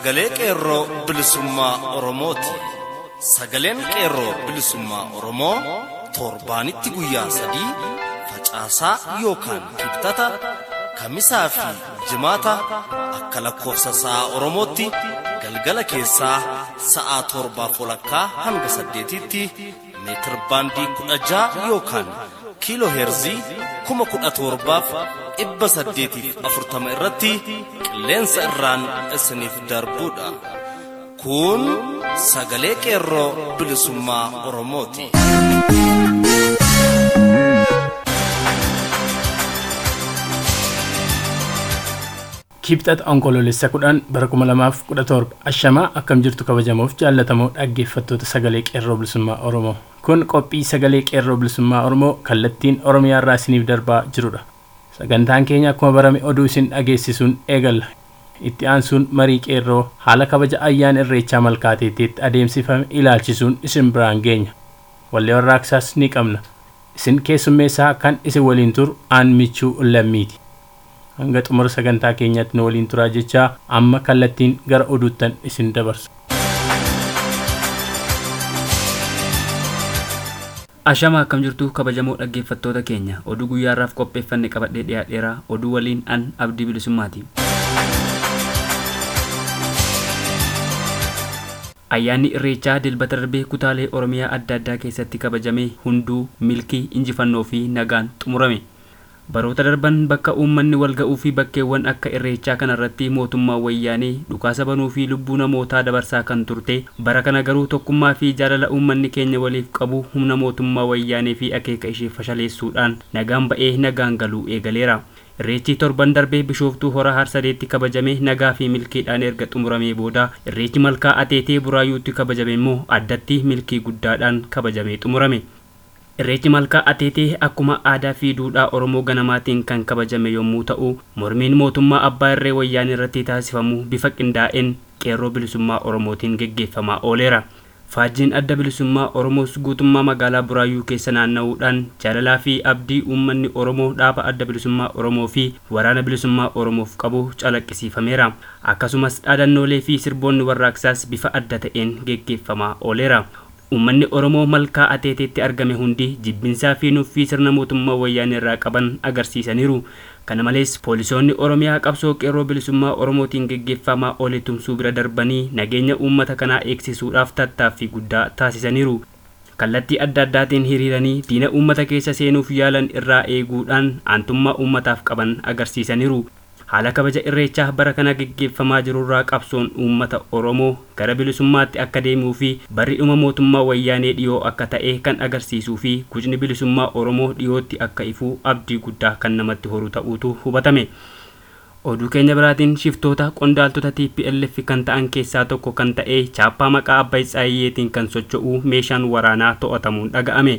sagalee qeerroo bilisummaa Oromooti. Sagaleen qeerroo bilisummaa Oromoo torbaanitti guyyaa sadii facaasaa yookaan kibxata kamisaa fi jimaata akka lakkoofsa sa'a Oromootti galgala keessaa sa'a torbaaf walakkaa hanga saddeetitti meetir baandii kudha ja'a yookaan kiiloo heerzii kuma kudha torbaaf dhibba saddeetiif afurtama irratti qilleensa irraan isiniif darbuudha. Kun sagalee qeerroo bilisummaa Oromooti. Kibxata onkoloolessa kudhan bara kuma lamaaf kudha torba ashamaa akkam jirtu kabajamuuf jaallatamoo dhaggeeffattoota sagalee qeerroo bilisummaa Oromoo. Kun qophii sagalee qeerroo bilisummaa Oromoo kallattiin Oromiyaa irraa isiniif darbaa jirudha. Sagantaan keenya akkuma barame oduu isin dhageessisuun eegalla. Itti aansuun marii qeerroo haala kabaja ayyaana irreechaa malkaateettiitti adeemsifame ilaalchisuun isin biraan geenya. Wallee warraaqsaas ni qabna. Isin keessummeessaa kan isin waliin turu aan michuu lammiiti. hanga xumura sagantaa keenyaatti nu waliin turaa jechaa amma kallattiin gara oduuttan isin dabarsu. Ashama akkam jirtu kabajamoo dhaggeeffattoota keenya oduu guyyaarraaf qopheeffanne qabadhee dhiyaadheera oduu waliin an abdii bilisummaati. Ayyaanni irreechaa dilbata darbee kutaalee Oromiyaa adda addaa keessatti kabajame hunduu milkii injifannoo fi nagaan xumurame. Baroota darban bakka uummanni wal ga'uu fi bakkeewwan akka irreechaa kanarratti mootummaan wayyaanee dhukaasa banuu fi lubbuu namootaa dabarsaa kan turte bara kana garuu tokkummaa fi jaalala uummanni keenya waliif qabu humna mootummaa wayyaanee fi akeeka ishee fashaleessuudhaan nagaan ba'ee nagaan galuu eegaleera. Irreechi torban darbee bishooftuu hora harsadeetti kabajame nagaa fi milkiidhaan erga xumuramee booda irreechi malkaa ateetee buraayyuutti kabajame immoo addatti milkii guddaadhaan kabajamee xumurame. Irreechi malkaa ateetee akkuma aadaa fi duudhaa Oromoo ganamaatiin kan kabajame yommuu ta'u, mormiin mootummaa abbaa irree wayyaanee irratti taasifamu bifa qindaa'een qeerroo bilisummaa Oromootiin geggeeffamaa ooleera. Faajjiin adda bilisummaa Oromoos guutummaa magaalaa Buraayyuu keessa naanna'uudhaan jaalalaa fi abdii uummanni Oromoo dhaaba adda bilisummaa Oromoo fi waraana bilisummaa Oromoof qabu calaqqisiifameera. Akkasumas dhaadannoolee fi sirboonni warraaqsaas bifa adda ta'een geggeeffamaa ooleera. Uummanni Oromoo malkaa ateeteetti argame hundi jibbinsaa fi nuffii sirna mootummaa wayyaanee irraa qaban agarsiisaniiru. Kana malees poolisoonni Oromiyaa qabsoo qeerroo bilisummaa Oromootiin geggeeffamaa oole tumsuu bira darbanii nageenya uummata kanaa eegsisuudhaaf tattaaffii guddaa taasisaniiru. Kallattii adda addaatiin hiriiranii diina uummata keessa seenuuf yaalan irraa eeguudhaan aantummaa uummataaf qaban agarsiisaniiru. Haala kabaja irreechaa bara kana geggeeffamaa jirurraa qabsoon uummata oromoo gara bilisummaatti akka deemuu fi barri dhuma mootummaa wayyaanee dhiyoo akka ta'e kan agarsiisuu fi gucni bilisummaa oromoo dhiyootti akka ifuu abdii guddaa kan namatti horu ta'uutu hubatame. oduu keenya biraatiin shiftoota qondaaltota TPLF kan ta'an keessaa tokko kan ta'e chaappaa maqaa abbaa Isaayyeetiin kan socho'u meeshaan waraanaa to'atamuun dhaga'ame.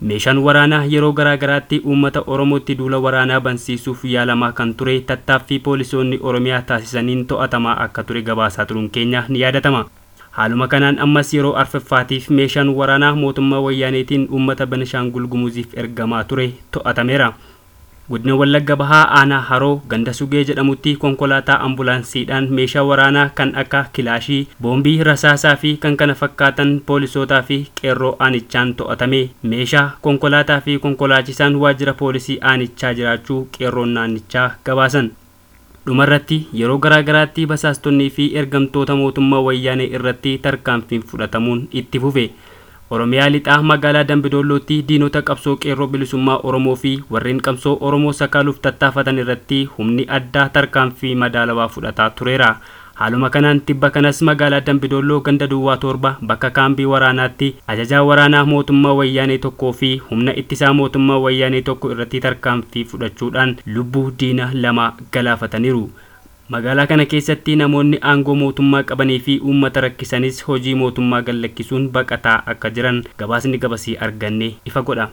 Meeshaan waraanaa yeroo garaa garaatti uummata Oromootti duula waraanaa bansiisuuf yaalamaa kan ture tattaaffii poolisoonni Oromiyaa taasisaniin to'atamaa akka ture gabaasaa turuun keenya ni yaadatama. Haaluma kanaan ammas yeroo arfaffaatiif meeshaan waraanaa mootummaa wayyaaneetiin uummata Benishaangul Gumuziif ergamaa ture to'atameera. Godina Wallagga Bahaa Aanaa Haroo ganda sugee jedhamutti konkolaataa ambulaansiidhaan meeshaa waraanaa kan akka kilaashii, boombii, rasaasaa fi kan kana fakkaatan poolisootaa fi qeerroo aanichaan to'atame meeshaa konkolaataa fi konkolaachisaan waajjira poolisii aanichaa jiraachuu qeerroon naannichaa gabaasan. Dhumarratti yeroo garaa garaatti basaastonnii fi ergamtoota mootummaa wayyaanee irratti tarkaanfiin fudhatamuun itti fufe. Oromiyaa lixaa magaalaa Dambidoollootti diinota qabsoo qeerroo bilisummaa Oromoo fi warreen qabsoo Oromoo sakaaluuf tattaafatan irratti humni addaa tarkaanfii madaalawaa fudhataa tureera. Haaluma kanaan tibba kanas magaalaa Dambidoolloo ganda duwwaa torba bakka kaambii waraanaatti ajajaa waraanaa mootummaa wayyaanee tokkoo fi humna ittisaa mootummaa wayyaanee tokko irratti tarkaanfii fudhachuudhaan lubbuu diina lama galaafataniiru. Magaalaa kana keessatti namoonni aangoo mootummaa qabanii fi uummata rakkisanis hojii mootummaa gallakkisuun baqataa akka jiran gabaasni gabasii arganne ifa godha.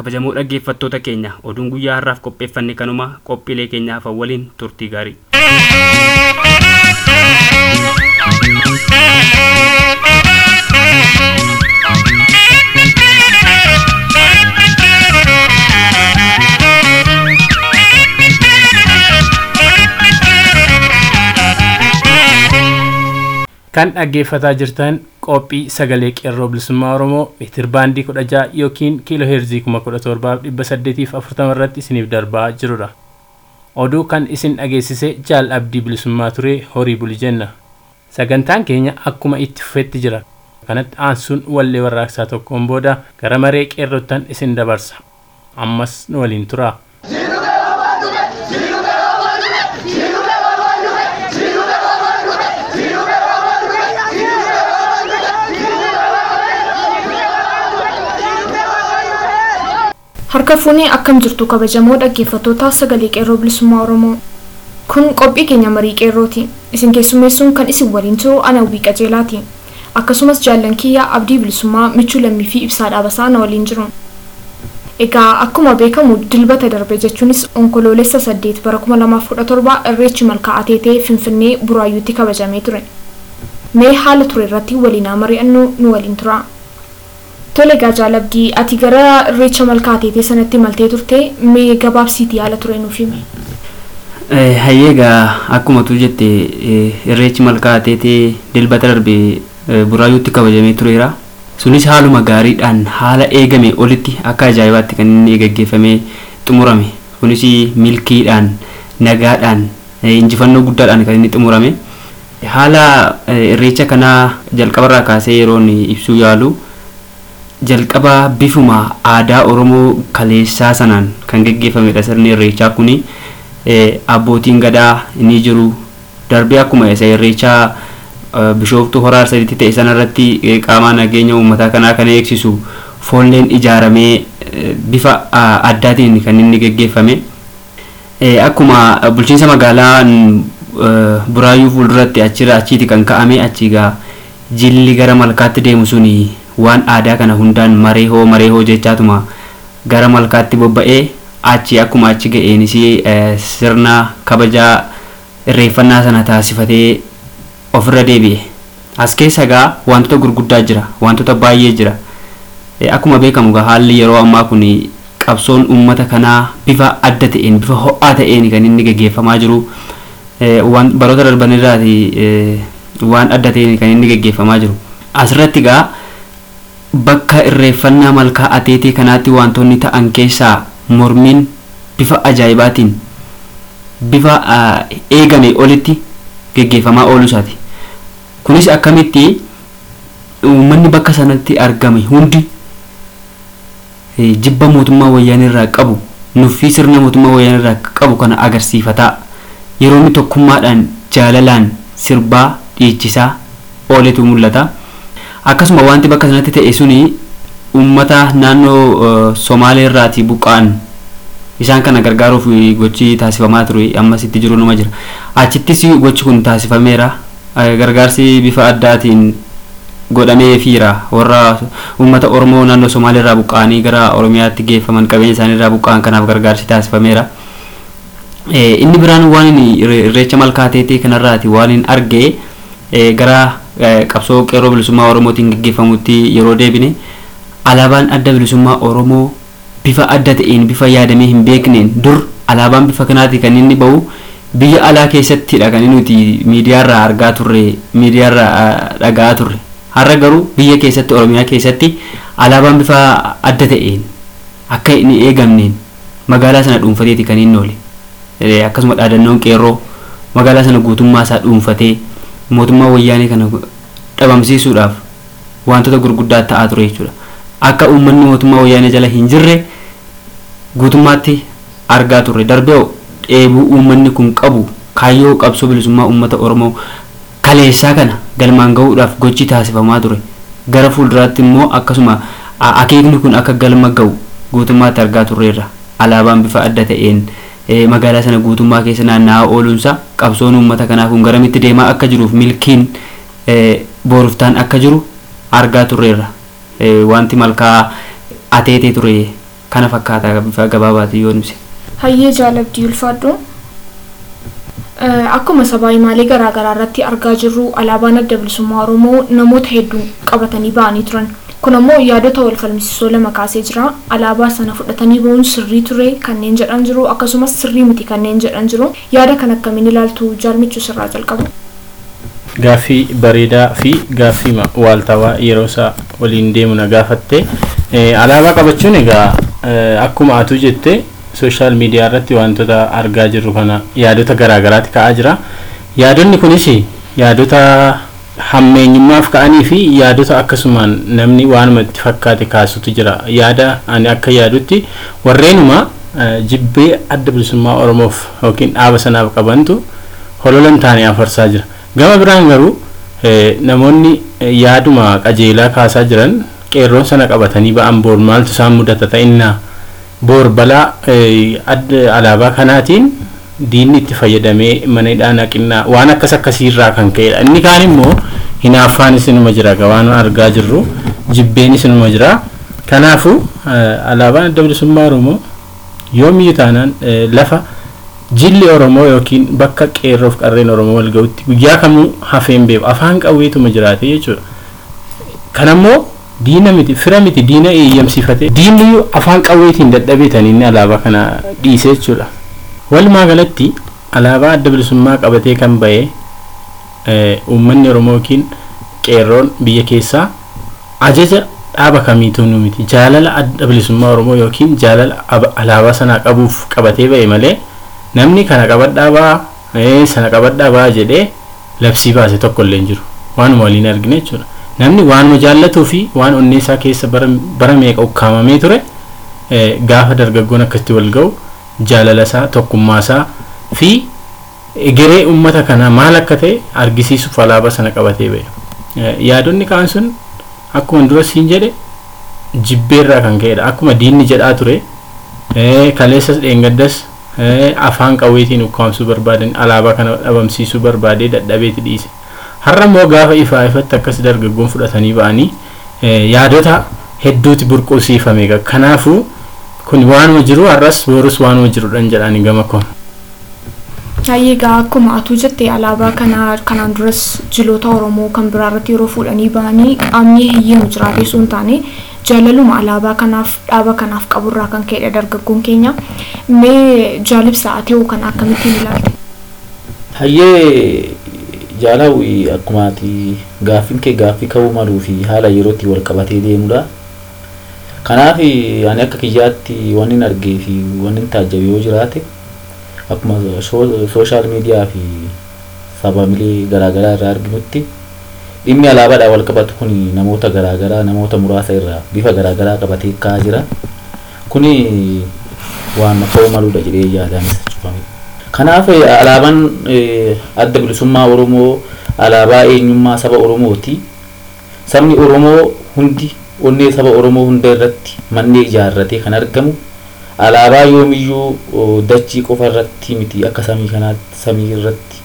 Kabajamoo dhaggeeffattoota keenya oduun guyyaa har'aaf qopheeffanne kanuma qophiilee keenyaaf waliin turtii gaarii. Kan dhaggeeffataa jirtan qophii sagalee qeerroo bilisummaa oromoo baandii 16 yookiin kiiloo heerzii 1740 irratti isiniif darbaa jirudha. oduu kan isin dhageessise jaal abdii bilisummaa ture horii buli jenna sagantaan keenya akkuma itti fufetti jira kanatti aansuun wallee warraaqsaa tokkoon booda gara maree qeerrottan isin dabarsa ammas nu waliin turaa. Harka fuunee akkam jirtu kabajamoo dhaggeeffattoota sagalee qeerroo bilisummaa Oromoo. Kun qophii keenya marii qeerrooti. Isin keessummeessuun kan isin waliin turu ana hawwii qajeelaati. Akkasumas jaallan kiyyaa abdii bilisummaa michuu lammii fi ibsaa dhaabasaa na waliin jiru. Egaa akkuma beekamu dilbata darbe jechuunis onkoloolessa saddeet bara 2017 irreechi malkaa ateetee finfinnee buraayyuutti kabajamee ture. Mee haala ture irratti waliin mari'annu nu waliin tura. Tole egaa jaalabdii ati gara irreecha malkaa ateetee sanatti maltee turte mee gabaabsiitii haala ture nuuf himi. Hayyeegaa akkuma tu jette irreechi malkaa ateetee dilbata darbe buraayyuutti kabajamee tureera. Sunis haaluma gaariidhaan haala eegame olitti akka ajaa'ibaatti kan inni gaggeeffamee xumurame. Kunis milkiidhaan nagaadhaan injifannoo guddaadhaan kan inni xumurame. Haala irreecha kanaa jalqabarraa kaasee yeroon ibsuu yaalu. Jalqaba bifuma aadaa oromoo kaleessaa sanaan kan geggeeffamedha sirni irreechaa kuni abbootiin gadaa ni jiru. Darbee akkuma isa irreechaa bishooftuu horaa sadiitti ta'e sanarratti qaama nageenya uummataa kanaa kan eegsisu foolleen ijaaramee bifa addaatiin kan inni geggeeffame akkuma bulchiinsa magaalaa buraayyuu fuulduratti achirra achiiti kan ka'ame achiigaa jilli gara malkaatti deemu suni waan aadaa kana hundaan maree hoo maree hoo jechaatuma gara malkaatti bobba'ee achi akkuma achi ga'eenis sirna kabajaa irreeffannaa sana taasifatee ofirra deebi'e. As keessa egaa wantoota gurguddaa jira wantoota baay'ee jira. Akkuma beekamu egaa haalli yeroo ammaa kun qabsoon uummata kanaa bifa adda ta'een bifa ho'aa ta'een kan inni gaggeeffamaa jiru. Baroota darbanirraati waan adda ta'een kan inni gaggeeffamaa jiru. Asirratti egaa bakka irreeffannaa malkaa ateetee kanaatti wantoonni ta'an keessaa mormiin bifa ajaa'ibaatiin bifa eegame olitti geggeeffamaa oolu isaati. Kunis akkamitti uummanni bakka sanatti argame hundi jibba mootummaa wayyaanee irraa qabu nuffii sirna mootummaa wayyaanee irraa qabu kana agarsiifataa yeroo inni tokkummaadhaan jaalalaan sirbaa dhiichisaa ooletu mul'ata. Akkasuma wanti bakka sanatti ta'e suni uummata naannoo somaalee irraati buqqa'an. Isaan kana gargaaruuf gochi taasifamaa ture ammas itti jiru numa jira. Achittis gochi kun taasifameera. Gargaarsi bifa addaatiin godhamee fiira. Warra uummata oromoo naannoo somaalee irraa buqqa'anii gara oromiyaatti geeffaman qabeenya isaanii irraa buqqa'an kanaaf gargaarsi taasifameera. inni biraan waan irreecha malkaa ateetee kanarraati. Waan hin argee gara qabsoo qeerroo bilisummaa oromootiin gaggeeffamutti yeroo deebine alaabaan adda bilisummaa oromoo bifa adda ta'een bifa yaadamee hin beekneen dur alaabaan bifa kanaati kan inni bahu biyya alaa keessattidha kan nuti miidiyaarraa argaa turre miidiyaarraa dhaga'aa turre. Har'a garuu biyya keessatti oromiyaa keessatti alaabaan bifa adda ta'een akka hin eegamneen magaalaa sana dhuunfateeti kan inni oole akkasuma dhaadannoon qeerroo magaalaa sana guutummaa isaa dhuunfatee mootummaa wayyaanee kana dhabamsiisuudhaaf wantoota gurguddaa ta'aa ture jechuudha. Akka uummanni mootummaa wayyaanee jala hin jirre guutummaatti argaa turre darbee dheebuu uummanni kun qabu kaayyoo qabsoo bilisummaa uummata Oromoo kaleessaa kana galmaan gahuudhaaf gochi taasifamaa ture. Gara fuulduraatti immoo akkasuma akeekni kun akka galma gahu guutummaatti argaa turreerra. Alaabaan bifa adda ta'een magaalaa sana guutummaa keessa naanna'aa ooluunsa qabsoon uummata kanaa kun garamitti deemaa akka jiruuf milkiin booruftaan akka jiru argaa turreerra wanti malkaa ateetee ture kana fakkaata bifa gabaabaati yoo ibse. Hayyee jaalabdii ulfaadhu. Akkuma sabaa himaalee garaagaraa irratti argaa jirru alaabaan adda bilisummaa Oromoo namoota hedduu qabatanii ba'anii turan. Kun ammoo yaadota wal falmisiisoo lama kaasee jira. Alaabaa sana fudhatanii ba'uun sirrii ture kanneen jedhan jiru akkasumas sirrii miti kanneen jedhan jiru. Yaada kan akkamiin ilaaltu jaalmichuu sirraa jalqabu. gaaffii bareedaa fi gaaffii waaltawaa yeroo isaa waliin deemu na gaafatte Eh, alaabaa qabachuun egaa eh, akkuma atu jette sooshaal miidiyaa irratti wantoota argaa jirru kana yaadota garaagaraatti ka'aa jira yaadonni kunis yaadota hammeenyummaaf ka'anii fi yaadota akkasumaan namni waanuma itti fakkaate kaasutu jira. Yaada ani akka yaadutti warreenuma eh, jibbee adda bilisummaa oromoof yookiin dhaaba sanaaf qabantu hololan taanee afarsaa jira. Gama biraan garuu eh, namoonni eh, yaaduma qajeelaa kaasaa jiran qeerroon sana qabatanii ba'an boor maaltu isaan mudata ta'innaa boor balaa alaabaa kanaatiin diinni itti fayyadamee mana hidhaa naqinnaa waan akkas akkasiirraa kan ka'edha inni kaan immoo hinaaffaan isinuma jira ga waan argaa jirru jibbeen isinuma jira. Kanaafu eh, alaabaan adda bilisummaa oromoo yoomiyyuu taanaan eh, lafa jilli oromoo yookiin bakka qeerroof qarreen oromoo wal ga'utti guyyaa kamuu hafeen beeku afaan qawweetuma jiraate jechuudha. Kanammoo diina miti fira miti diina eeyyamsiifate diinni afaan qawweetiin dadhabeetan inni alaabaa kana dhiise jechuudha walumaa galatti alaabaa adda bilisummaa qabatee kan ba'e eh, uummanni oromoo yookiin qeerroon biyya keessaa ajaja dhaaba kamiituu nu miti? Jaalala adda bilisummaa oromoo yookiin jaalala aba- alaabaa sanaa qabuuf qabatee ba'e malee namni kana qabadhaa baa eh, sana qabadhaa baa jedhee labsii baase tokko illee jiru. Waanuma waliin argine jechuudha. Namni waanuma jaallatuu fi waan onnee isaa keessa bara, meeqa ukkaamamee ture eh, gaafa dargaggoon akkasitti wal ga'u jaalala isaa tokkummaa isaa fi egeree uummata kanaa maal akka ta'e argisiisuuf alaabaa sana qabatee ba'e. Yaadonni kaan sun akkuma dura siin jedhe jibbeerraa kan ka'edha. Akkuma diinni jedhaa ture kaleessas dheengaddas afaan qawweetiin ukkaamsuu barbaadan alaabaa kana dhabamsiisuu barbaadee dadhabeeti dhiise. Har'a immoo gaafa ifaa ifatti akkas dargaggoon fudhatanii ba'anii yaadota hedduuti burquusiifame kanaafuu kun waanuma jiru har'as boorus waanuma jirudhan jedhani gama Hayyee egaa akkuma atuu jette alaabaa kana kanaan duras jiloota Oromoo kan biraa irratti yeroo fuudhanii bahanii qaamni hiyyeemu jiraatee hin taane jaalaluma alaabaa kanaaf dhaaba kanaaf qaburraa kan ka'edha dargaggoon keenya. Mee jaalibsa ati hoo kana akkamittiin ilaalte? hayyee jaalawwi akkuma ati gaaffiin kee gaaffii ka'uu maluu fi haala yerootti wal qabatee deemudha kanaaf ani akka kiyyaatti wanni hin argee fi wanni hin taajjabe yoo jiraate akkuma sooshaal miidiyaa fi sabamilee garaagaraa irraa arginutti dhimmi alaabaadhaan wal qabatu kun namoota garaagaraa namoota muraasa irraa bifa garaagaraa qabatee ka'aa jira kuni waan ka'uu maluudha jedhee yaadanis cufame. kanaaf alaabaan eh, adda bilisummaa oromoo alaabaa eenyummaa saba oromooti sabni oromoo hundi onnee saba oromoo hunda irratti mannee ijaarratee kan argamu alaabaa yoomiyyuu dachii qofa irratti miti akka samii kanaatti samii irratti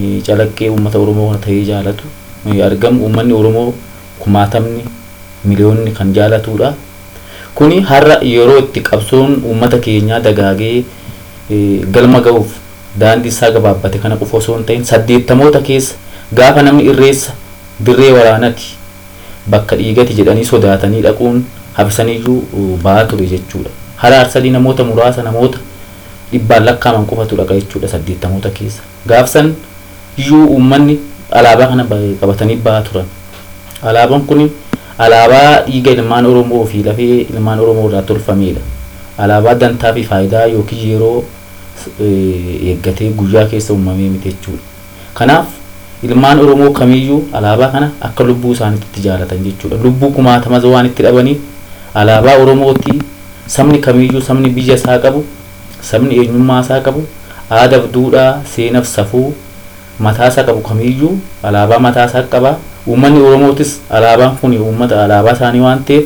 eh, calaqqee uummata oromoo kana ta'ee jaalatu eh, argamu. Uummanni oromoo kumaatamni miliyoonni kan jaalatudha kuni har'a yeroo itti qabsoon uummata keenyaa dagaagee eh, galma ga'uuf daandii isaa gabaabbate kana qofa osoo hin ta'in saddeettamoota keessa gaafa namni irreessa dirree waraanati bakka dhiigati jedhanii sodaatanii dhaquun hafisaniyyuu uh, ba'aa ture jechuudha. Hara arsadii namoota muraasa namoota dhibbaan lakkaaman qofatu dhaqa jechuudha saddeettamoota keessa. Gaafsan iyyuu uummanni alaabaa kana ba- qabatanii ba'aa turan. Alaabaan kun alaabaa dhiiga ilmaan Oromoo fi lafee ilmaan Oromoo irraa tolfamedha. Alaabaa dantaa fi faayidaa yookiin yeroo eeggatee guyyaa keessa uumamee miti jechuudha. Kanaaf ilmaan Oromoo kamiyyuu alaabaa kana akka lubbuu isaaniitti itti jaalatan jechuudha. Lubbuu kumaatamas waan itti dhabaniif alaabaa Oromooti sabni kamiyyuu sabni biyya isaa qabu sabni eenyummaa isaa qabu aadaaf duudhaa seenaaf safuu mataa isaa qabu kamiyyuu alaabaa mataa isaa qaba. Uummanni Oromootis alaabaan kun uummata alaabaa isaanii waan ta'eef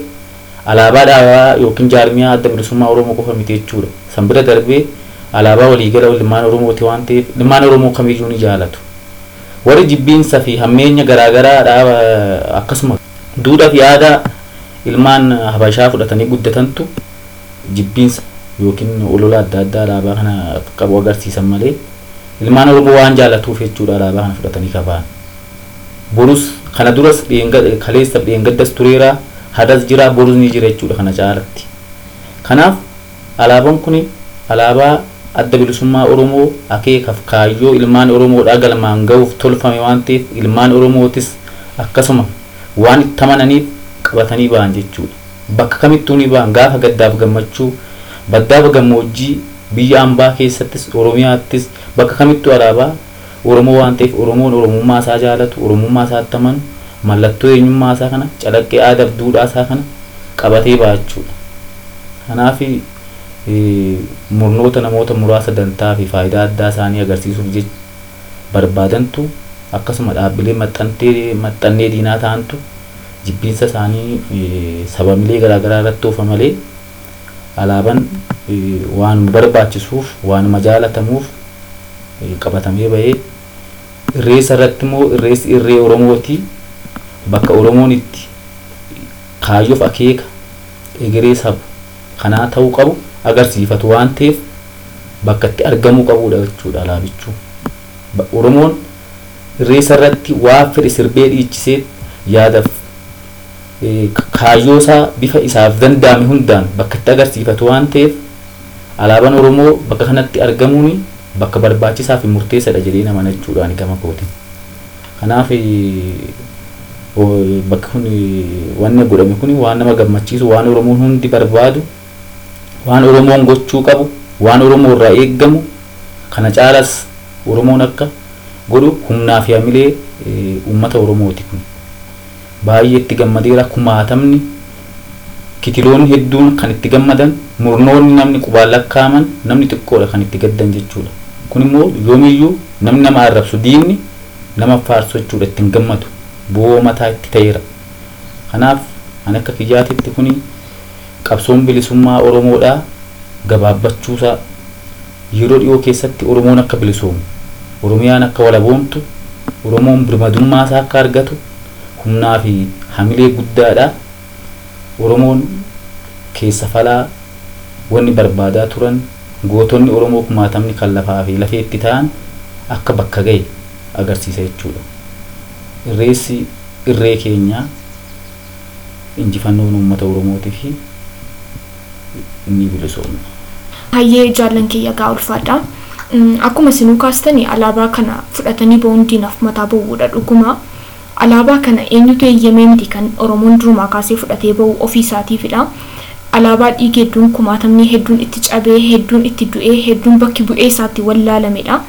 alaabaa dhaabaa yookiin jaarmiyaa adda bilisummaa Oromoo qofa miti jechuudha. San bira darbee alaabaa waliigala ilmaan Oromooti waan ta'eef ilmaan Oromoo kamiyyuu ni jaalatu. Warri jibbiinsa fi hammeenya garaagaraa dhaaba akkasuma duudhaa fi aadaa ilmaan habashaa fudhatanii guddatantu jibbiinsa yookiin olola adda addaa alaabaa kana qabu agarsiisan malee ilmaan Oromoo waan jaalatuuf jechuudha alaabaa kana fudhatanii kabaan. Borus kana duras kaleessa dheengaddas tureera hadas jira borus ni jira jechuudha kana caalatti. Kanaaf alaabaan kun alaabaa adda bilisummaa oromoo akeekaaf kaayyoo ilmaan oromoodhaa galmaan ga'uuf tolfame waan ta'eef ilmaan oromootis akkasuma waan itti amananiif qabatanii ba'an jechuudha. Bakka kamittuu ni ba'an gaafa gaddaaf gammachuu baddaaf gammoojjii biyya ambaa keessattis oromiyaattis bakka kamittuu alaabaa oromoo waan ta'eef oromoon oromummaa isaa jaalatu oromummaa isaatti amanu mallattoo eenyummaa isaa kana calaqqee aadaaf duudhaa isaa kana qabatee ba'a jechuudha. Kanaaf murnoota namoota muraasa dantaa fi faayidaa addaa isaanii agarsiisuuf jecha barbaadantu akkasuma dhaabbilee maxxannee diinaa ta'antu jibbiinsa isaanii sabamilee garaagaraa irratti oofa malee alaabaan waanuma barbaachisuuf waanuma jaalatamuuf qabatamee bahee irreessa irratti immoo irreessi irree oromooti bakka oromoon itti kaayyoof akeeka egeree saba kanaa ta'uu qabu agarsiifatu waan ta'eef bakka itti argamuu qabudha jechuudha alaabichuu oromoon irreessa irratti waa fedhe sirbee dhiichisee yaadaaf kaayyoo isaa bifa isaaf danda'ame hundaan bakka itti agarsiifatu waan ta'eef alaabaan oromoo bakka kanatti argamuun bakka barbaachisaa fi murteessaadha jedhee nama jechuudhaan gama kooti kanaaf bakka kun wanni godhame kun waan nama gammachiisu waan oromoon hundi barbaadu waan oromoon gochuu qabu waan oromoo irraa eeggamu kana caalas oromoon akka godhu humnaa fi hamilee uummata oromooti kun. Baay'ee itti gammadeera kumaatamni kitiloonni hedduun kan itti gammadan murnoonni namni qubaan lakkaaman namni xiqqoodha kan itti gaddan jechuudha. Kun immoo yoomiyyuu namni nama arrabsu diinni nama faarsu jechuudha ittiin gammadu. Bu'oo mataa itti ta'eera. Kanaaf ani akka kiyyaatitti kuni qabsoon bilisummaa oromoodhaa gabaabbachuusaa yeroo dhiyoo keessatti oromoon akka bilisoomu oromiyaan akka walaboomtu oromoon birmadummaa isaa akka argatu humnaa fi hamilee guddaadha oromoon keessa falaa wanni barbaadaa turan gootonni oromoo kumaatamni kan lafaa fi lafee itti ta'an akka bakka ga'e agarsiisa jechuudha. Irreessi irree keenyaa injifannoon uummata oromootii fi bilisoomna. Hayyee jaallan kiyya gaa ulfaadha. Akkuma isinuu kaastanii alaabaa kana fudhatanii ba'uun diinaaf mataa ba'uudha dhuguma. Alaabaa kana eenyutu eeyyamee miti kan Oromoon durumaa kaasee fudhatee ba'u ofii isaatiifidha. Alaabaa dhiigi hedduun kumaatamni hedduun itti cabee hedduun itti du'ee hedduun bakki bu'ee isaatti wallaalamedha.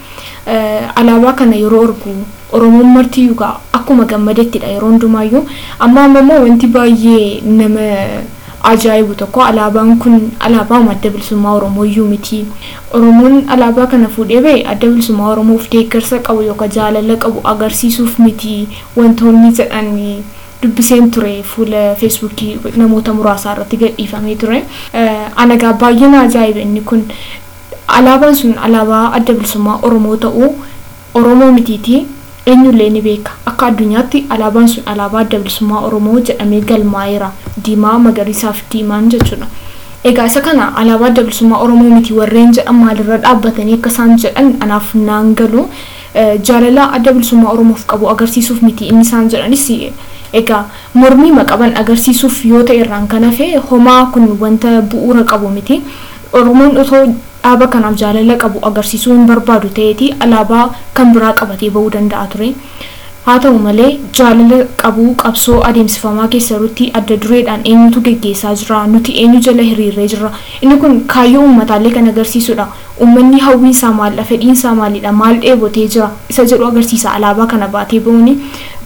Alaabaa kana yeroo argu Oromoon marti yugaa akkuma gammadettidha yeroo hundumaayyuu amma ammoo wanti baay'ee nama ajaa'ibu tokko alaabaan kun alaabaa adda bilisummaa oromooyyuu miti. Oromoon alaabaa kana fuudhee ba'e adda bilisummaa oromoof deeggarsa qabu yookaan jaalala qabu agarsiisuuf miti. Wantoonni jedhan dubbiseen ture fuula feesbuukii namoota muraasaa irratti gadhiifamee ture. Anagaa baay'ee na ajaa'iba. Inni kun alaabaan sun alaabaa adda bilisummaa oromoo ta'uu oromoo mitiiti eenyullee ni beeka? Akka addunyaatti alaabaan sun alaabaa adda bilisummaa oromoo jedhamee galmaa'eera. Diimaa magariisaa fi diimaan jechuudha. Egaa isa kana alaabaa adda bilisummaa oromoo miti warreen jedhan maalirra dhaabbatanii akka isaan jedhan anaaf naan galu? Jaalala adda bilisummaa oromoof qabu agarsiisuuf miti inni isaan jedhanis. Egaa mormii maqaban agarsiisuuf yoo ta'e irraan kan hafe homaa kun wanta bu'uura qabu miti. Oromoon otoo dhaaba kanaaf jaalala qabu agarsiisuu hin barbaadu ta'eeti. Alaabaa kan biraa qabatee bahuu danda'a ture. Haa ta'u malee jaalala qabu qabsoo adeemsifamaa keessa irratti adda dureedhaan eenyutu geggeessaa jira? Nuti eenyu jala hiriirree jira? Inni kun kaayyoo uummataallee kan agarsiisudha. Uummanni hawwiinsaa maalidha fedhiinsaa maalidha? Maal dheebotee jira? Isa jedhu agarsiisa alaabaa kana baatee bahuuni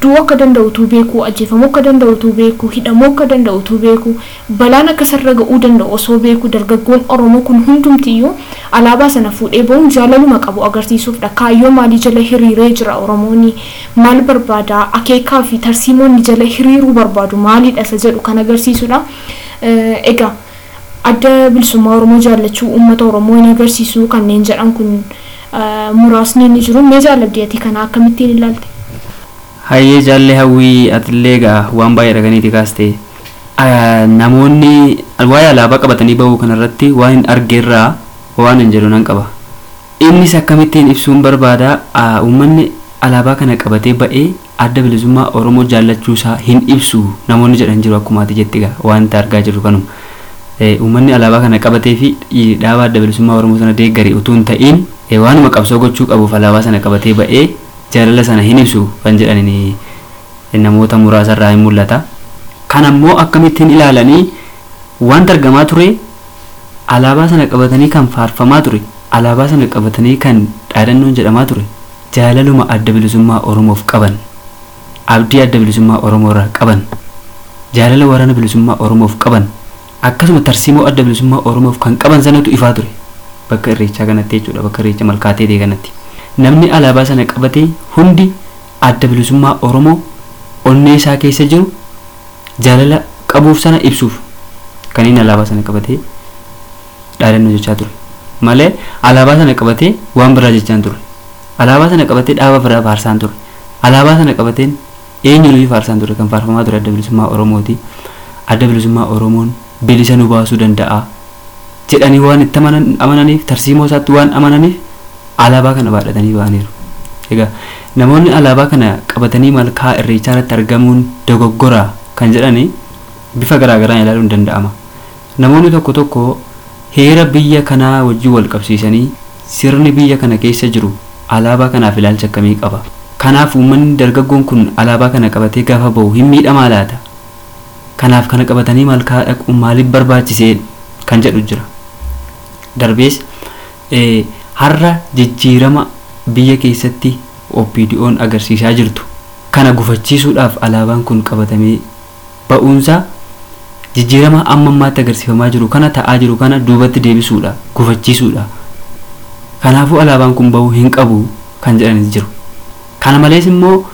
du'uu akka danda'utu beeku ajjeefamuu akka danda'utu beeku hidhamuu akka danda'utu beeku balaan akka sarra ga'uu danda'u osoo beeku dargaggoon oromoo kun hundumtiyyuu alaabaa sana fuudhee bahuun jaalaluma qabu agarsiisuufdha kaayyoo maalii jala hiriiree jira oromoonni maal barbaada akeekaa fi tarsiimoonni jala hiriiruu barbaadu maalidha isa jedhu kan agarsiisudha egaa adda bilisummaa oromoo jaallachuu uummata oromoo hin agarsiisu kanneen jedhan kun muraasni ni jiru mee jaalladhi ati kana akkamittiin ilaalte hayyee jaallee hawwii atillee egaa waan baay'ee dhaganiiti kaaste namoonni waa'ee alaabaa qabatanii bahuu kanarratti waan hin argeerraa waan hin jedhu nan qaba. Innis akkamittiin ibsuun barbaada? Uummanni alaabaa kana qabatee ba'ee adda bilisummaa oromoo jaallachuusaa hin ibsu namoonni jedhan jiru akkumaati jettiga wanta argaa jirru kanuma. Uummanni alaabaa kana qabatee fi dhaaba adda bilisummaa oromoo sana deeggare utuu hin ta'iin waanuma qabsoo gochuu qabuuf alaabaa sana qabatee ba'ee jaalala sana hin ibsu kan jedhaniin namoota muraasarraa hin mul'ata. Kan ammoo akkamittiin ilaalanii wanta argamaa ture alaabaa sana qabatanii kan faarfamaa ture alaabaa sana qabatanii kan dhaadannoon jedhamaa ture. Jaalaluma adda bilisummaa oromoof qaban. Abdii adda bilisummaa oromoo irraa qaban. Jaalala waraana bilisummaa oromoof qaban. Akkasuma tarsiimoo adda bilisummaa oromoof kan qaban sanatu ifaa ture. Bakka irreechaa kanatti jechuudha bakka irreecha malkaatee kanatti namni alaabaa sana qabate hundi adda bilisummaa oromoo onnee isaa keessa jiru jaalala qabuuf sana ibsuuf kan inni alaabaa sana qabatee dhaadannoo jechaa ture. Malee alaabaa sana qabatee waan biraa jechaan ture. Alaabaa sana qabatee dhaaba biraa faarsaan ture. Alaabaa sana qabateen eenyuyyuu faarsaan ture kan faarfamaa ture adda bilisummaa oromooti. Adda bilisummaa oromoon bilisa nu baasuu danda'a. Jedhanii waan itti amananiif tarsiimoo isaatti waan amananiif alaabaa kana baadhatanii ba'aniiru. Egaa namoonni alaabaa kana qabatanii malkaa irreechaa irratti argamuun dogoggora kan jedhani bifa garaagaraan ilaaluun danda'ama. Namoonni tokko tokko heera biyya kanaa wajjin wal qabsiisanii sirni biyya kana keessa jiru alaabaa kanaaf ilaalcha akkamii qaba? Kanaaf uummanni dargaggoon kun alaabaa kana qabatee gaafa bahu hin miidhamaa laata? Kanaaf kana qabatanii malkaa dhaquun maaliif barbaachisee kan jedhu jira? Darbees har'a jijjiirama biyya keessatti OPDO'n agarsiisaa jirtu. Kana gufachiisuudhaaf alaabaan kun qabatamee ba'uunsaa jijjiirama amma ammaatti agarsiifamaa jiru kana ta'aa jiru kana duubatti deebisuudha gufachiisuudha. Kanaafuu alaabaan kun bahuu hin qabu kan jedhanis jiru. Kana malees immoo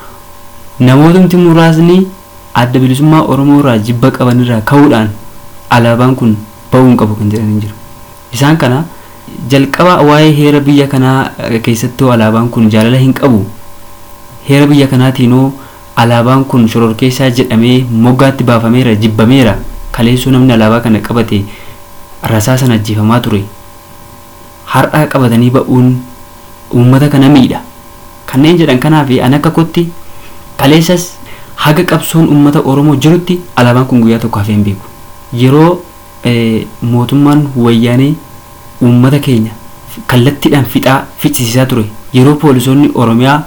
namootni muraasni adda bilisummaa oromoo irraa jibba qaban irraa ka'uudhaan alaabaan kun bahuu hin qabu kan jedhanis jiru. Isaan kana jalqaba waa'ee heera biyya kanaa keessatti alaabaan kun jaalala hin qabu. Heera biyya kanaatiinoo alaabaan kun shororkeessaa jedhamee moggaatti baafameera jibbameera. Kaleessoo namni alaabaa kana qabate rasaa sana ajjeefamaa ture. Har'a qabatanii ba'uun uummata kana miidha. Kanneen jedhan kanaaf an akka kotti kaleessas haga qabsoon uummata oromoo jirutti alaabaan kun guyyaa tokko hafee hin beeku. Yeroo mootummaan wayyaanee uummata keenya kallattiidhaan fixaa ficcisiisaa ture yeroo poolisoonni oromiyaa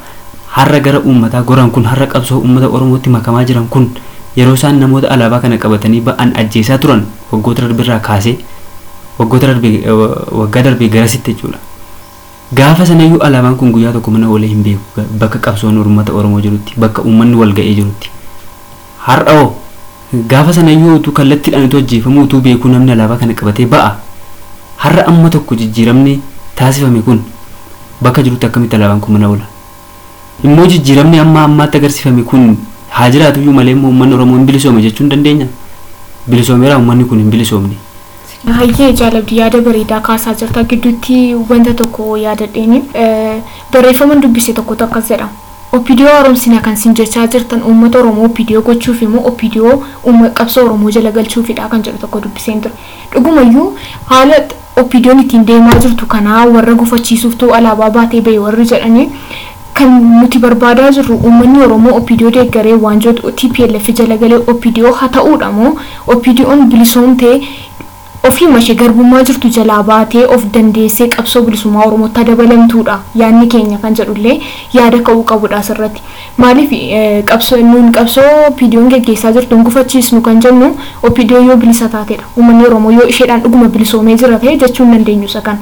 har'a gara uummataa goran kun har'a qabsoo uummata oromootti makamaa jiran kun yeroo isaan namoota alaabaa kana qabatanii ba'an ajjeesaa turan waggoota darbirraa kaasee waggoota darbee waggaa darbee garasitti jechuudha. Gaafa sanayyuu alaabaan kun guyyaa tokko mana oolee hin beeku bakka qabsoon uummata oromoo jirutti bakka uummanni wal ga'ee jirutti. Har'a oo gaafa sanayyuu utuu kallattiidhaan utuu ajjeefamuu utuu beekuu namni alaabaa kana qabatee ba'a. Har'a amma tokko jijjiiramni taasifame kun bakka jirutti akkamitti alaabaan kun mana oola. Immoo jijjiiramni amma ammaatti agarsiifame kun haa jiraatuyyuu malee immoo uummanni oromoo hin bilisoome jechuun dandeenya. Bilisoomeera uummanni kun hin bilisoomne. Hayyee jaalabdi yaada bareedaa kaasaa jirta gidduutti wanta tokko yaadadheeni barreeffama dubbise tokkotu akkas jedha. Opidiyoo haaromsina kan sin jechaa jirtan uummata Oromoo opidiyoo gochuuf immoo opidiyoo qabsoo Oromoo jala galchuufidha kan jedhu tokko dubbiseen ture. Dhugumayyuu haala opidiyoon ittiin deemaa jirtu kanaa warra gufachiisuuftuu alaabaa baatee bahe warri jedhanii kan nuti barbaadaa jirru uummanni oromoo opidiyoo deeggaree waanjoo TPLF jala galee opidiyoo haa ta'uudha moo? Opidiyoon bilisoomtee ofii mashee garbummaa jirtu jalaa baatee of dandeessee qabsoo bilisummaa oromootti dabalamtuudha. Yaadni keenya kan jedhullee yaada ka'uu qabudha asirratti. Maaliif qabsoo nuun qabsoo opidiyoon geggeessaa jirtu gufachiisnu kan jennu opidiyoo yoo bilisa taatedha uummanni oromoo yoo isheedhaan dhuguma bilisoomee jira ta'e jechuun dandeenyu isa kana.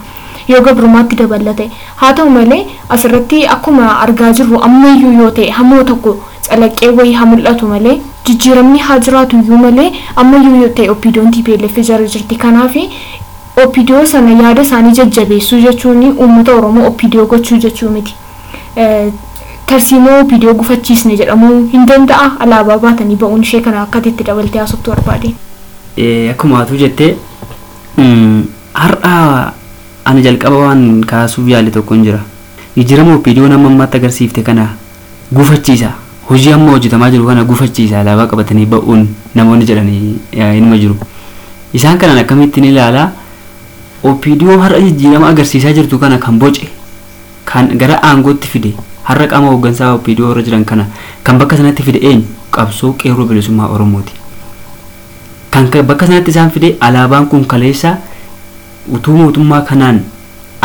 Yoo gabrummaatti dabalate haa ta'u malee asirratti akkuma argaa jirru ammayyuu yoo ta'e hammoo tokko calaqqee wayii haa mul'atu malee jijjiiramni haa jiraatu iyyuu malee ammayyuu yoo ta'e opiidiyoon TPLF jara jirti kanaaf opiidiyoo sana yaada isaanii jajjabeessuu jechuun uummata oromoo opiidiyoo gochuu jechuu miti. Tarsiimoo opiidiyoo gufachiisne jedhamuu hin danda'a alaabaa baatanii ba'uun ishee kana akka itti dabaltee haasoftu barbaade. Akkuma atu jettee har'a ani jalqaba waan kaasuuf yaale tokko hin jira. Jijjiirama opiidiyoo nama ammaatti agarsiifte kana gufachiisa. Hojii amma hojjetamaa jiru kana gufachiisa. Alaabaa qabatanii ba'uun namoonni jedhanii inuma jiru. Isaan kanaan akkamittiin ilaalaa? Opiidiyoo har'a jijjiirama agarsiisaa jirtu kana kan boce kan gara aangootti fide har'a qaama hooggansaa opiidiyoo irra jiran kana kan bakka sanatti fide eenyu? Qabsoo qeerroo bilisummaa oromooti. Kan ka- bakka sanatti isaan fide alaabaan kun kaleessa utuu mootummaa kanaan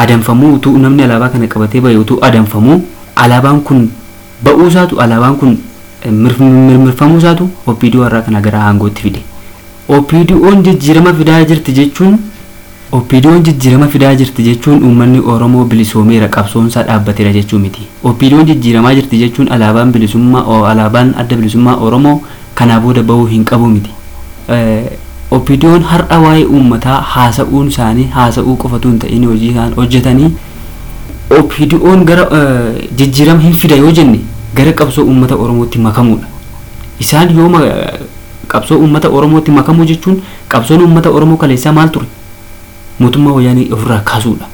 adamfamuu utuu namni alaabaa kana qabatee bahe utuu adamfamuu alaabaan kun ba'uusaatu alaabaan kun eh, mir- mirmirfamuusaatu OPDO har'a kana gara aangootti fide. OPDO'n jijjiirama fidaa jirti jechuun OPDO'n jijjiirama fidaa jirti jechuun uummanni Oromoo bilisoomeera qabsoonsaa dhaabbateera jechuu miti. OPDO'n jijjiiramaa jirti jechuun alaabaan bilisummaa alaabaan adda bilisummaa Oromoo kanaa booda bahuu hin qabu miti. Eh, OPDO'n har'a waa'ee uummataa haasa'uun isaanii haasa'uu qofatu hin ta'in hojii isaan hojjetanii OPDO'n gara eh, jijjiirama hin fida yoo jenne gara qabsoo uummata Oromootti makamuudha. Isaan yoo ma- qabsoo uummata Oromootti makamuu jechuun qabsoon uummata Oromoo kaleessaa maal ture? Mootummaa wayyaanii ofirraa kaasuudha.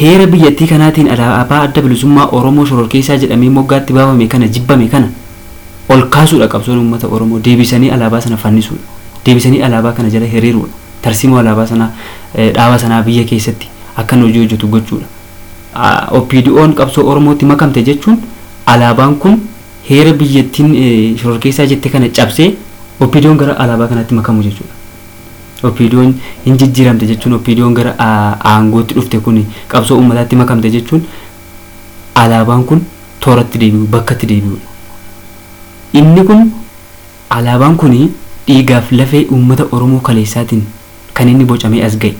Heera biyyattii kanaatiin alaabaa adda bilisummaa Oromoo shororkeessaa jedhamee moggaatti baafame kana jibbame kana ol kaasuudha qabsoon uummata Oromoo deebisanii alaabaa sana fannisuudha. Deebisanii alaabaa kana jala hiriiruudha. Tarsiimoo alaabaa sanaa eh, dhaaba sanaa biyya keessatti akkan hojii hojjetu gochuudha. Ah, OPDO'n qabsoo Oromootti makamte jechuun alaabaan kun heera biyyattiin eh, shororkeessaa jette kana cabsee OPDO'n gara alaabaa kanatti makamu jechuudha. OPDO'n hin jijjiiramte jechuun OPDO'n gara ah, aangootti dhufte kun qabsoo uummataatti makamte jechuun alaabaan kun tooratti deebi'u bakkatti deebi'udha. Inni kun alaabaan kun dhiigaaf lafee uummata Oromoo kaleessaatiin kan inni bocamee as ga'e.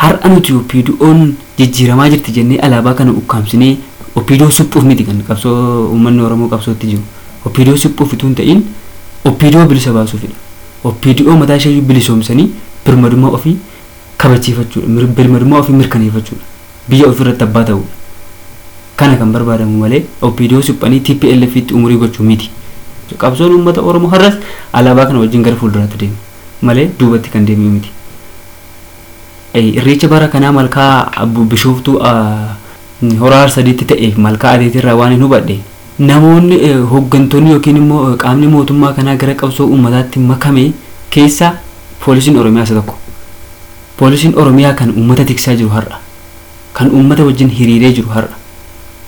Har'a nuti OPDO'n jijjiiramaa jirti jennee alaabaa kana ukkaamsinee OPDO suphuuf miti kan qabsoo uummanni Oromoo qabsootti jiru. OPDO suphuuf utuu hin ta'in OPDO bilisa baasuufidha. OPDO mataa ishee bilisoomsanii birmadummaa ofii kabachiifachuudha. Birmadummaa ofii mirkaneeffachuudha. Biyya ofirratti abbaa ta'uudha. Kana kan barbaadamu malee OPDO suphanii TPLF itti umurii gochuu miti. Qabsoon uummata Oromoo har'as alaabaa kana wajjin gara fuulduraatti deema. Malee duubatti kan deemu miti. Irreecha bara kanaa malkaa bishooftuu ah, horaa sadiitti ta'eef malkaa adeetirraa waan hin hubadhe namoonni hooggantoonni yookiin immoo qaamni mootummaa kanaa gara qabsoo uummataatti makame keessaa poolisiin oromiyaa isa tokko poolisiin oromiyaa kan uummata tiksaa jiru har'a kan uummata wajjin hiriiree jiru har'a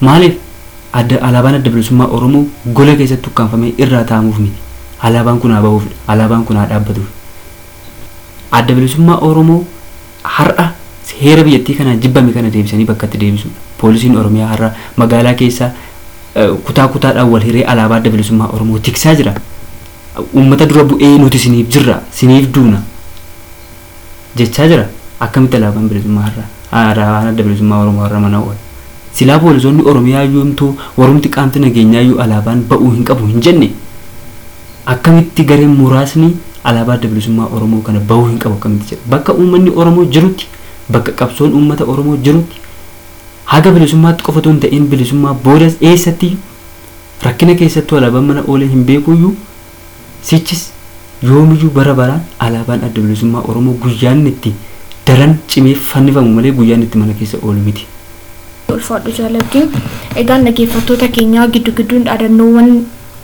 maaliif alaabaan adda bilisummaa oromoo gola keessatti ukkaanfamee irraa taa'amuuf miti alaabaan kun haa bahuuf alaabaan kun haa dhaabbatuuf adda bilisummaa oromoo har'a heera biyyattii kana jibbame kana deebisanii bakkatti deebisuudha. Poolisiin Oromiyaa har'a magaalaa keessa eh, kutaa kutaadhaan wal hiree alaabaa adda bilisummaa Oromoo tiksaa jira. Uummata dura bu'ee nuti siniif jirra siniif duuna jechaa jira. Akkamitti alaabaan bilisummaa har'a alaabaan adda bilisummaa Oromoo har'a mana oola. Silaa poolisoonni Oromiyaa yoomtuu warumti qaamti nageenyaa yoo alaabaan ba'uu hin qabu hin jenne akkamitti gareen muraasni alaabaa adda bilisummaa Oromoo kana bahuu hin qabu akkamitti jedha. Bakka uummanni Oromoo jirutti bakka qabsoon uummata Oromoo jirutti haga bilisummaatti qofa otoo hin ta'in bilisummaa boodas eessatti rakkina keessattuu alaabaan mana oolee hin beekuyyuu sichis yoomiyyuu bara baraan alaabaan adda bilisummaa Oromoo guyyaan itti daran cimee fannifamu malee guyyaan itti mana keessa oolu miti. Ulfaadhu jaalattiin egaan dhaggeeffattoota keenyaa giddu gidduun dhaadannoowwan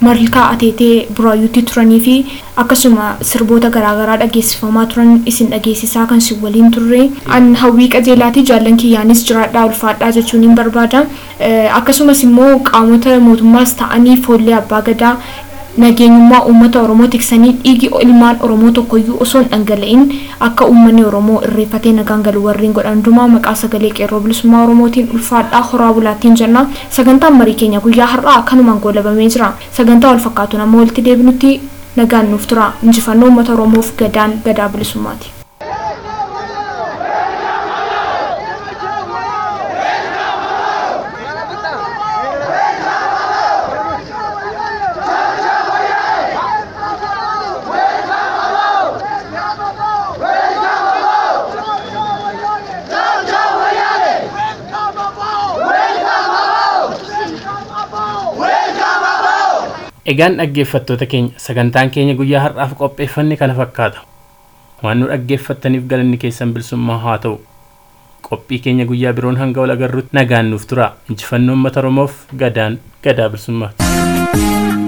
malkaa ateetee buraayyuutti turanii fi akkasuma sirboota garaagaraa dhageessifamaa turan isin dhageessisaa kan si waliin turre. An hawwii qajeelaatii jaallan kiyyaanis jiraadhaa ulfaadhaa jechuun hin barbaada Eh, akkasumas immoo qaamota mootummaas ta'anii foollee abbaa gadaa nageenyummaa uummata oromoo tiksanii dhiigi ilmaan oromoo tokkoyyuu osoo hin dhangala'in akka uummanni oromoo irreeffatee nagaan galu warreen godhan hundumaa maqaa sagalee qeerroo bilisummaa oromootiin ulfaadhaa horaa bulaattiin jenna sagantaan marii keenya guyyaa har'aa akkanumaan goolabamee jira sagantaa wal fakkaatuun amma walitti deebinutti nagaan nuuf tura injifannoo uummata oromoof gadaan gadaa bilisummaati. Egaan dhaggeeffattoota keenya sagantaan keenya guyyaa har'aaf qopheeffanne kana fakkaata. Waan nu dhaggeeffattaniif galanni keessan bilisummaa haa ta'u. Qophii keenya guyyaa biroon hanga wal agarruutti nagaan nuuf tura. Injifannoo uummata Oromoof gadaan gadaa bilisummaati.